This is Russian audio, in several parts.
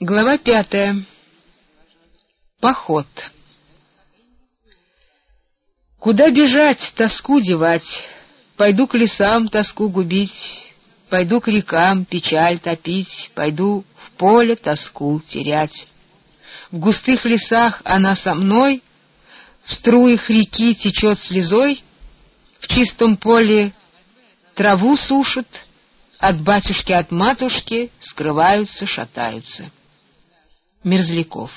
Глава пятая. Поход. Куда бежать, тоску девать? Пойду к лесам тоску губить, Пойду к рекам печаль топить, Пойду в поле тоску терять. В густых лесах она со мной, В струях реки течет слезой, В чистом поле траву сушит, От батюшки, от матушки Скрываются, шатаются. Мерзляков.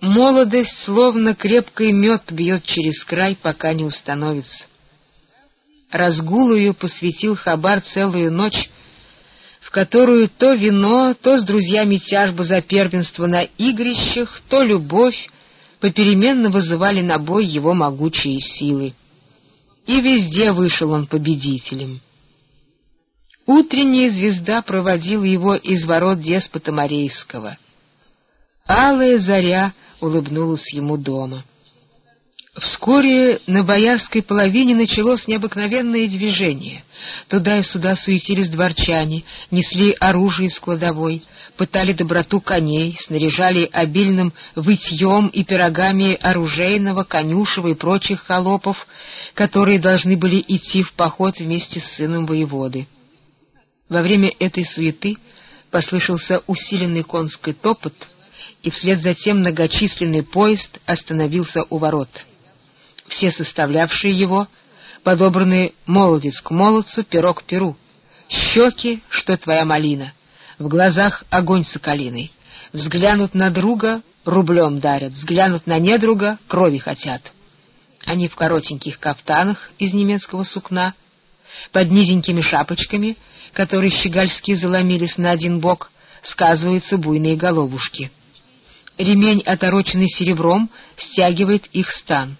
Молодость, словно крепкий мед, бьет через край, пока не установится. Разгулую посвятил Хабар целую ночь, в которую то вино, то с друзьями тяжба за первенство на игрищах, то любовь попеременно вызывали на бой его могучие силы. И везде вышел он победителем. Утренняя звезда проводила его из ворот деспота Морейского. Алая заря улыбнулась ему дома. Вскоре на боярской половине началось необыкновенное движение. Туда и сюда суетились дворчане, несли оружие из кладовой, пытали доброту коней, снаряжали обильным вытьем и пирогами оружейного, конюшева и прочих холопов, которые должны были идти в поход вместе с сыном воеводы. Во время этой суеты послышался усиленный конский топот, и вслед за тем многочисленный поезд остановился у ворот. Все составлявшие его, подобранные молодец к молодцу, перо к перу, щеки, что твоя малина, в глазах огонь соколиный, взглянут на друга, рублем дарят, взглянут на недруга, крови хотят. Они в коротеньких кафтанах из немецкого сукна, под низенькими шапочками — которые щегольски заломились на один бок, сказываются буйные головушки. Ремень, отороченный серебром, стягивает их стан.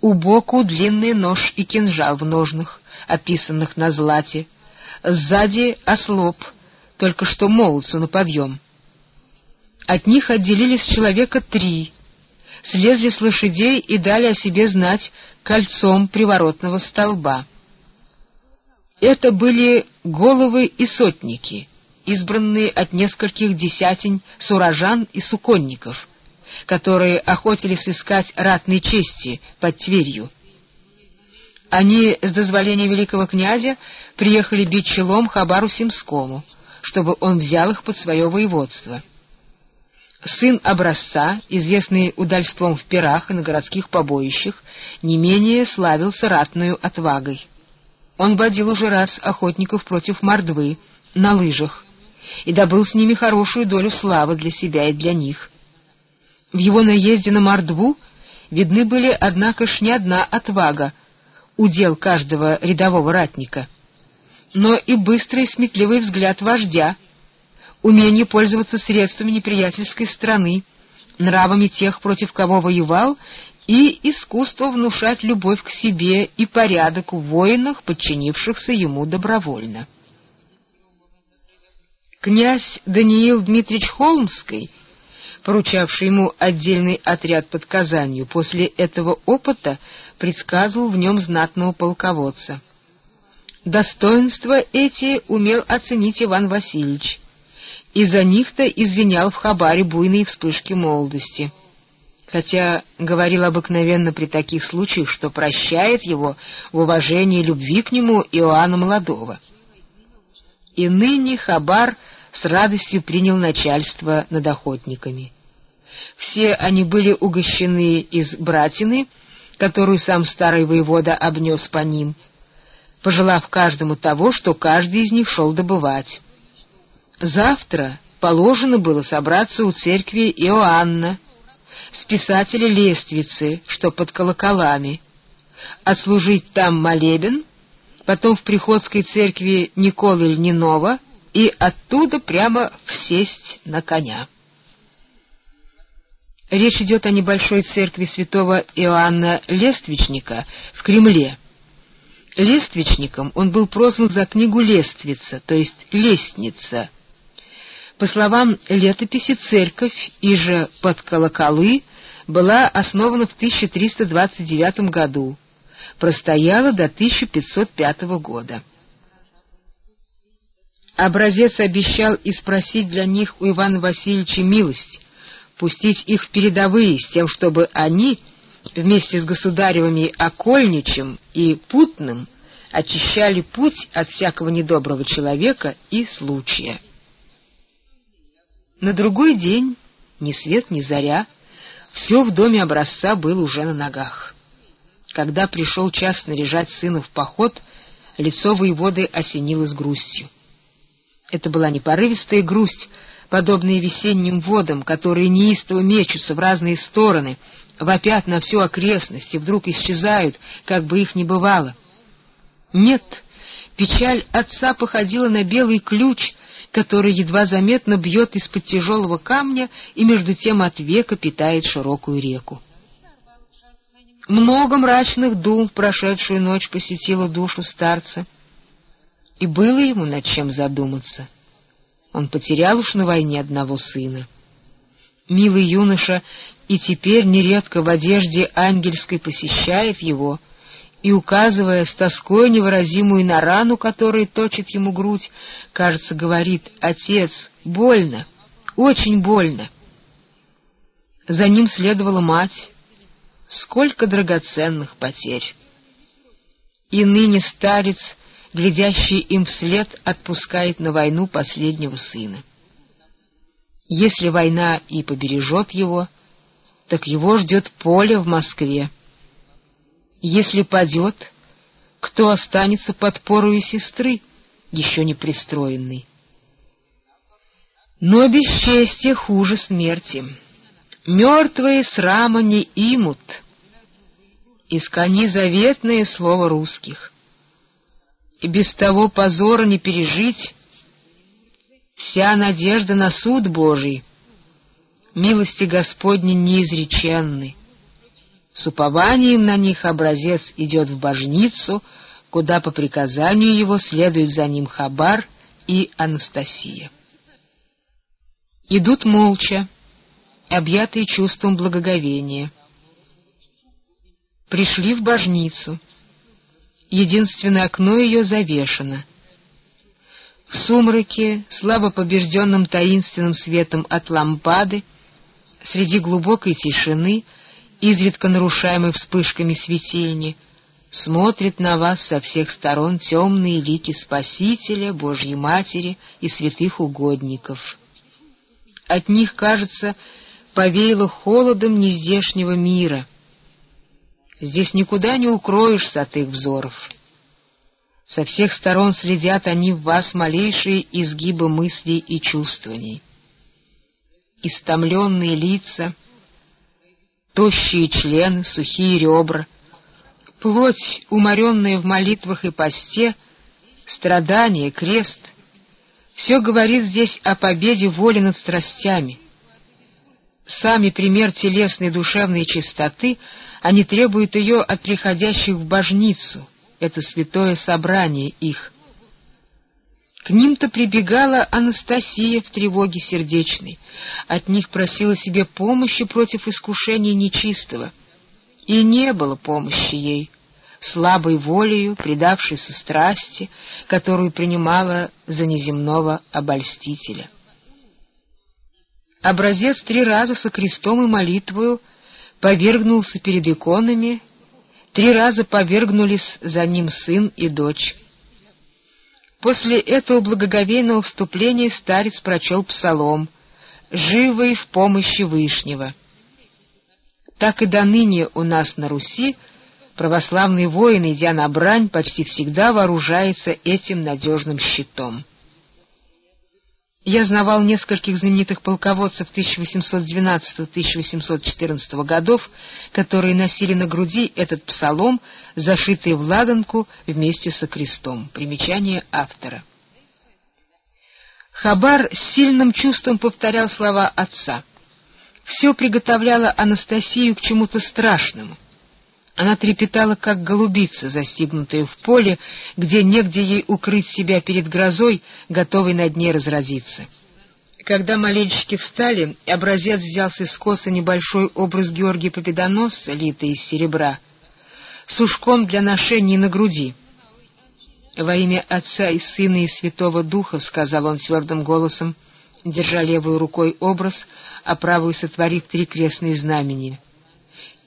У боку длинный нож и кинжал в ножнах, описанных на злате. Сзади ослоп, только что молодцу на подъем. От них отделились человека три, слезли с лошадей и дали о себе знать кольцом приворотного столба. Это были головы и сотники, избранные от нескольких десятин сурожан и суконников, которые охотились искать ратной чести под Тверью. Они с дозволения великого князя приехали бить челом Хабару Симскому, чтобы он взял их под свое воеводство. Сын образца, известный удальством в пирах и на городских побоищах, не менее славился ратную отвагой. Он водил уже раз охотников против мордвы на лыжах и добыл с ними хорошую долю славы для себя и для них. В его наезде на мордву видны были, однако ж, не одна отвага, удел каждого рядового ратника, но и быстрый и сметливый взгляд вождя, умение пользоваться средствами неприятельской страны, нравами тех, против кого воевал, и искусство внушать любовь к себе и порядок в воинах, подчинившихся ему добровольно. Князь Даниил Дмитриевич Холмский, поручавший ему отдельный отряд под Казанью, после этого опыта предсказывал в нем знатного полководца. Достоинства эти умел оценить Иван Васильевич, и за них-то извинял в Хабаре буйные вспышки молодости — хотя говорил обыкновенно при таких случаях, что прощает его в уважении и любви к нему Иоанна Молодого. И ныне Хабар с радостью принял начальство над охотниками. Все они были угощены из братины, которую сам старый воевода обнес по ним, пожелав каждому того, что каждый из них шел добывать. Завтра положено было собраться у церкви Иоанна, с писателя Лествицы, что под колоколами, отслужить там молебен, потом в приходской церкви Николы Льнинова и оттуда прямо всесть на коня. Речь идет о небольшой церкви святого Иоанна Лествичника в Кремле. Лествичником он был прозван за книгу «Лествица», то есть «Лестница», по словам летописи, церковь, и же под колоколы, была основана в 1329 году, простояла до 1505 года. Образец обещал и спросить для них у Ивана Васильевича милость, пустить их в передовые с тем, чтобы они вместе с государевыми Окольничем и Путным очищали путь от всякого недоброго человека и случая. На другой день, ни свет, ни заря, все в доме образца было уже на ногах. Когда пришел час наряжать сына в поход, лицо воеводы осенилось грустью. Это была не порывистая грусть, подобная весенним водам, которые неистово мечутся в разные стороны, вопят на всю окрестность и вдруг исчезают, как бы их ни бывало. Нет, печаль отца походила на белый ключ, который едва заметно бьет из-под тяжелого камня и между тем от века питает широкую реку. Много мрачных дум прошедшую ночь посетила душу старца, и было ему над чем задуматься. Он потерял уж на войне одного сына. Милый юноша и теперь нередко в одежде ангельской посещает его и, указывая с тоской невыразимую на рану, которая точит ему грудь, кажется, говорит «Отец, больно, очень больно». За ним следовала мать. Сколько драгоценных потерь! И ныне старец, глядящий им вслед, отпускает на войну последнего сына. Если война и побережет его, так его ждет поле в Москве. Если падет, кто останется под порою сестры, еще не пристроенный? Но бесчестие хуже смерти. Мертвые срама не имут. Искони заветное слово русских. И без того позора не пережить. Вся надежда на суд Божий. Милости Господни неизреченны. С упованием на них образец идет в божницу, куда по приказанию его следуют за ним Хабар и Анастасия. Идут молча, объятые чувством благоговения. Пришли в божницу. Единственное окно ее завешено. В сумраке, слабо побежденным таинственным светом от лампады, среди глубокой тишины — изредка нарушаемый вспышками светильни, смотрит на вас со всех сторон темные лики Спасителя, Божьей Матери и святых угодников. От них, кажется, повеяло холодом нездешнего мира. Здесь никуда не укроешься от их взоров. Со всех сторон следят они в вас малейшие изгибы мыслей и чувствований. Истомленные лица — тощие члены, сухие ребра, плоть, уморенная в молитвах и посте, страдания, крест — все говорит здесь о победе воли над страстями. Сами пример телесной душевной чистоты, они требуют ее от приходящих в божницу, это святое собрание их. К ним-то прибегала Анастасия в тревоге сердечной, от них просила себе помощи против искушения нечистого. И не было помощи ей, слабой волею, предавшейся страсти, которую принимала за неземного обольстителя. Образец три раза со крестом и молитвою повергнулся перед иконами, три раза повергнулись за ним сын и дочь. После этого благоговейного вступления старец прочел псалом «Живый в помощи Вышнего». Так и до ныне у нас на Руси православный воин, идя на брань, почти всегда вооружается этим надежным щитом. Я знавал нескольких знаменитых полководцев 1812-1814 годов, которые носили на груди этот псалом, зашитый в ладанку вместе со крестом. Примечание автора. Хабар с сильным чувством повторял слова отца. Все приготовляло Анастасию к чему-то страшному. Она трепетала, как голубица, застигнутая в поле, где негде ей укрыть себя перед грозой, готовой над ней разразиться. Когда молельщики встали, образец взял с искоса небольшой образ Георгия Победоносца, литый из серебра, с ушком для ношения на груди. «Во имя Отца и Сына и Святого Духа», — сказал он твердым голосом, держа левой рукой образ, а правую сотворив три крестные знамения.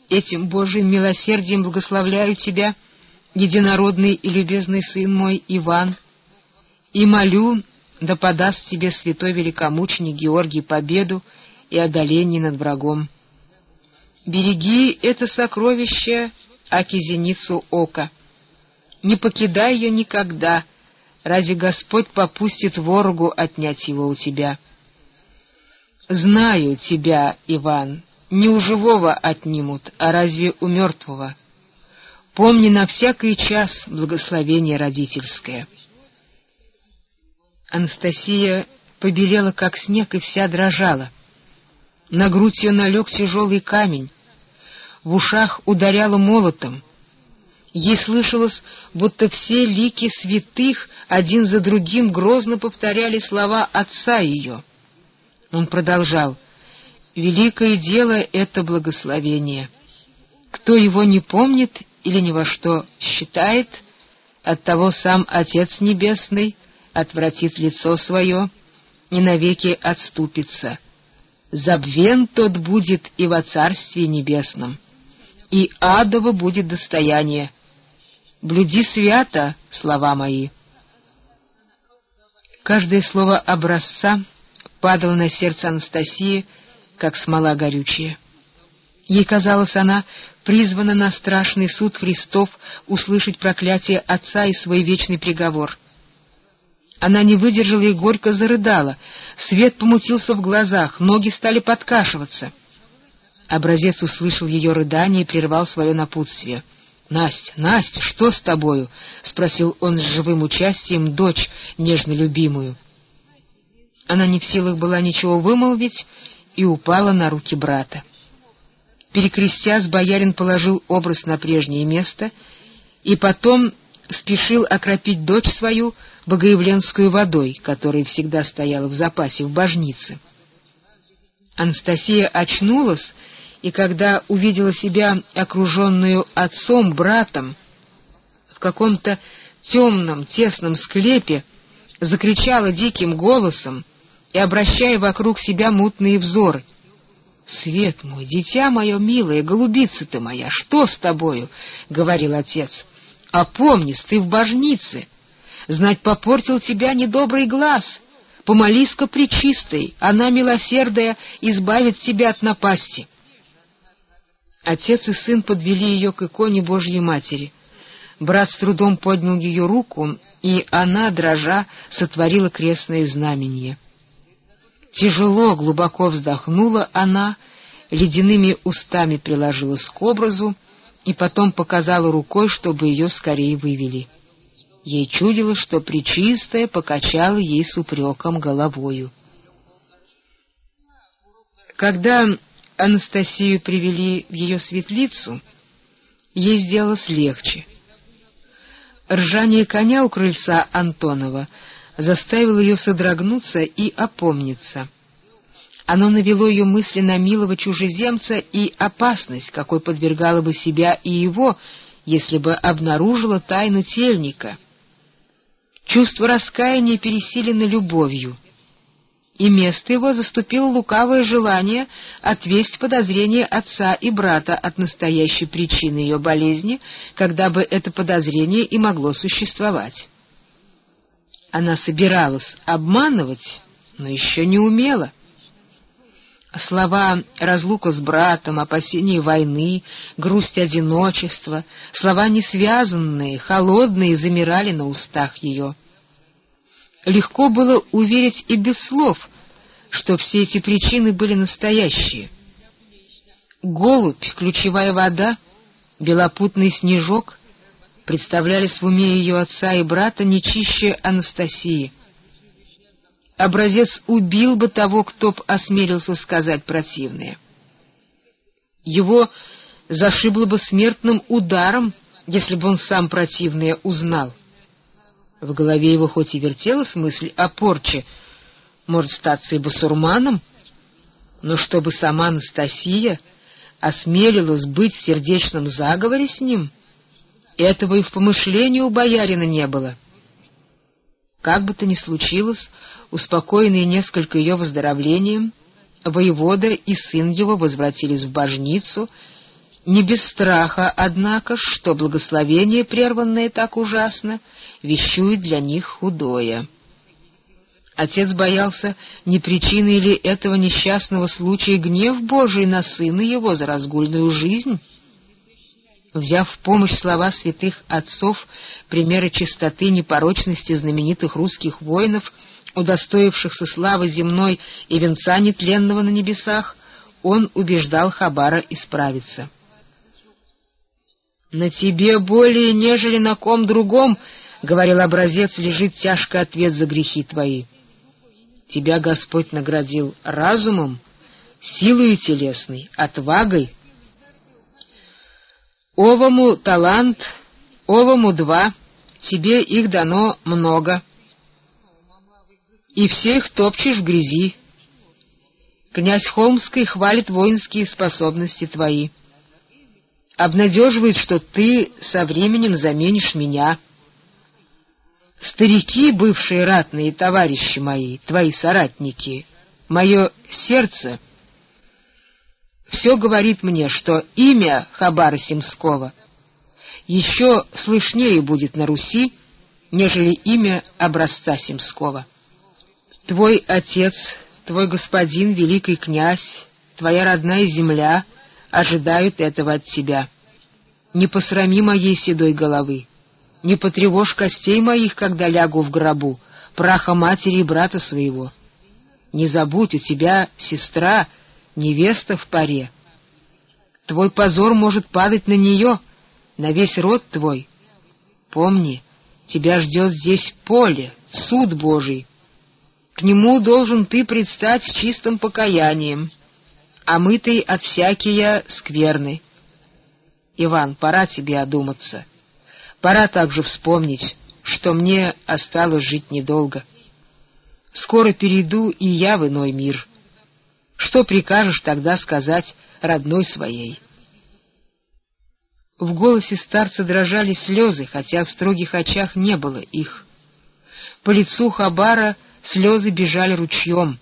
«Этим Божьим милосердием благословляю Тебя, единородный и любезный сын мой Иван, и молю, да подаст Тебе святой великомученик Георгий победу и одоление над врагом. Береги это сокровище, аки зеницу ока» не покидай ее никогда. Разве Господь попустит ворогу отнять его у тебя? Знаю тебя, Иван, не у живого отнимут, а разве у мертвого? Помни на всякий час благословение родительское. Анастасия побелела, как снег, и вся дрожала. На грудь ее налег тяжелый камень, в ушах ударяла молотом — Ей слышалось, будто все лики святых один за другим грозно повторяли слова отца ее. Он продолжал, «Великое дело — это благословение. Кто его не помнит или ни во что считает, от того сам Отец Небесный отвратит лицо свое и навеки отступится. Забвен тот будет и во Царстве Небесном, и адово будет достояние» блюди свято слова мои. Каждое слово образца падало на сердце Анастасии, как смола горючая. Ей казалось, она призвана на страшный суд Христов услышать проклятие Отца и свой вечный приговор. Она не выдержала и горько зарыдала, свет помутился в глазах, ноги стали подкашиваться. Образец услышал ее рыдание и прервал свое напутствие —— Настя, Настя, что с тобою? — спросил он с живым участием дочь, нежно любимую. Она не в силах была ничего вымолвить и упала на руки брата. Перекрестясь, боярин положил образ на прежнее место и потом спешил окропить дочь свою богоявленскую водой, которая всегда стояла в запасе в божнице. Анастасия очнулась и когда увидела себя окруженную отцом, братом, в каком-то темном, тесном склепе, закричала диким голосом и обращая вокруг себя мутные взоры. «Свет мой, дитя мое милое, голубица ты моя, что с тобою?» — говорил отец. «Опомнись, ты в божнице. Знать, попортил тебя недобрый глаз. Помолись-ка причистой, она милосердая избавит тебя от напасти». Отец и сын подвели ее к иконе Божьей Матери. Брат с трудом поднял ее руку, и она, дрожа, сотворила крестное знамение. Тяжело, глубоко вздохнула она, ледяными устами приложилась к образу и потом показала рукой, чтобы ее скорее вывели. Ей чудилось, что Пречистая покачала ей с упреком головою. Когда Анастасию привели в ее светлицу, ей сделалось легче. Ржание коня у крыльца Антонова заставило ее содрогнуться и опомниться. Оно навело ее мысли на милого чужеземца и опасность, какой подвергала бы себя и его, если бы обнаружила тайну тельника. Чувство раскаяния пересилено любовью — и место его заступило лукавое желание отвесть подозрение отца и брата от настоящей причины ее болезни, когда бы это подозрение и могло существовать. Она собиралась обманывать, но еще не умела. Слова «разлука с братом», «опасение войны», «грусть одиночества», слова несвязанные, холодные замирали на устах ее — Легко было уверить и без слов, что все эти причины были настоящие. Голубь, ключевая вода, белопутный снежок представлялись в уме ее отца и брата не чище Анастасии. Образец убил бы того, кто б осмелился сказать противное. Его зашибло бы смертным ударом, если бы он сам противное узнал. В голове его хоть и вертелась мысль о порче, может статься и басурманом, но чтобы сама Анастасия осмелилась быть в сердечном заговоре с ним, этого и в помышлении у боярина не было. Как бы то ни случилось, успокоенные несколько ее выздоровлением, воевода и сын его возвратились в божницу, не без страха, однако, что благословение, прерванное так ужасно, вещует для них худое. Отец боялся, не причиной ли этого несчастного случая гнев Божий на сына его за разгульную жизнь. Взяв в помощь слова святых отцов, примеры чистоты непорочности знаменитых русских воинов, удостоившихся славы земной и венца нетленного на небесах, он убеждал Хабара исправиться. «На тебе более, нежели на ком другом, — говорил образец, — лежит тяжкий ответ за грехи твои. Тебя Господь наградил разумом, силою телесной, отвагой. Овому талант, овому два, тебе их дано много. И всех топчешь в грязи. Князь Холмский хвалит воинские способности твои. Обнадеживает, что ты со временем заменишь меня — Старики, бывшие ратные товарищи мои, твои соратники, мое сердце все говорит мне, что имя Хабара Семского еще слышнее будет на Руси, нежели имя образца Семского. Твой отец, твой господин, великий князь, твоя родная земля ожидают этого от тебя. Не посрами моей седой головы, не потревожь костей моих, когда лягу в гробу, праха матери и брата своего. Не забудь, у тебя сестра, невеста в паре. Твой позор может падать на нее, на весь род твой. Помни, тебя ждет здесь поле, суд Божий. К нему должен ты предстать с чистым покаянием, омытый от всякие скверны. Иван, пора тебе одуматься. Пора также вспомнить, что мне осталось жить недолго. Скоро перейду и я в иной мир. Что прикажешь тогда сказать родной своей? В голосе старца дрожали слезы, хотя в строгих очах не было их. По лицу Хабара слезы бежали ручьем.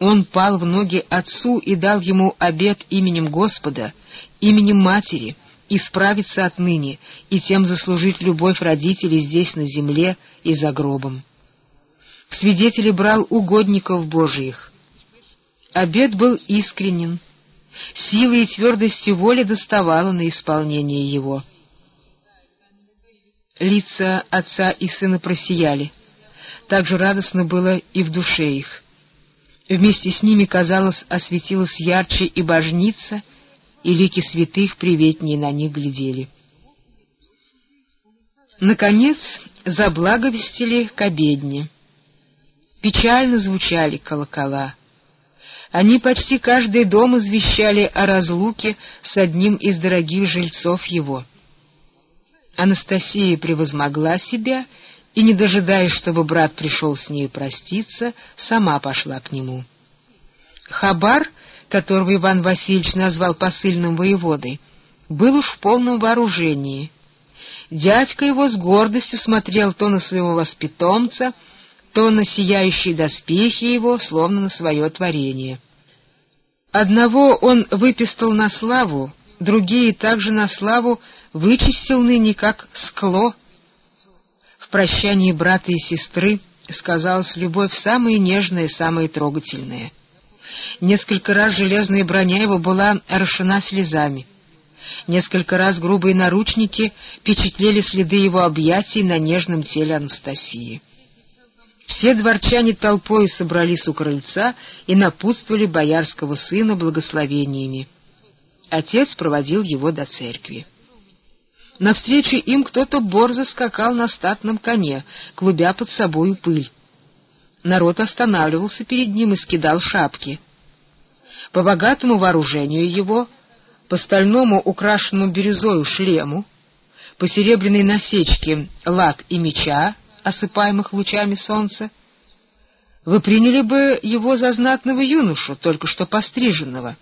Он пал в ноги отцу и дал ему обет именем Господа, именем матери, исправиться отныне и тем заслужить любовь родителей здесь на земле и за гробом. В свидетели брал угодников Божиих. Обед был искренен, силы и твердости воли доставало на исполнение его. Лица отца и сына просияли. Так же радостно было и в душе их. Вместе с ними, казалось, осветилась ярче и божница, и лики святых приветнее на них глядели. Наконец заблаговестили к обедне. Печально звучали колокола. Они почти каждый дом извещали о разлуке с одним из дорогих жильцов его. Анастасия превозмогла себя и, не дожидаясь, чтобы брат пришел с ней проститься, сама пошла к нему. Хабар которого Иван Васильевич назвал посыльным воеводой, был уж в полном вооружении. Дядька его с гордостью смотрел то на своего воспитомца, то на сияющие доспехи его, словно на свое творение. Одного он выпистал на славу, другие также на славу вычистил ныне как скло. В прощании брата и сестры сказалась любовь самая нежная самая трогательная — Несколько раз железная броня его была орошена слезами. Несколько раз грубые наручники печатлели следы его объятий на нежном теле Анастасии. Все дворчане толпой собрались у крыльца и напутствовали боярского сына благословениями. Отец проводил его до церкви. Навстречу им кто-то борзо скакал на статном коне, клубя под собою пыль. Народ останавливался перед ним и скидал шапки. По богатому вооружению его, по стальному украшенному бирюзою шлему, по серебряной насечке лак и меча, осыпаемых лучами солнца, вы приняли бы его за знатного юношу, только что постриженного.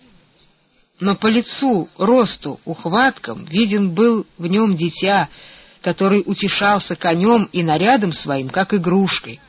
Но по лицу, росту, ухваткам виден был в нем дитя, который утешался конем и нарядом своим, как игрушкой.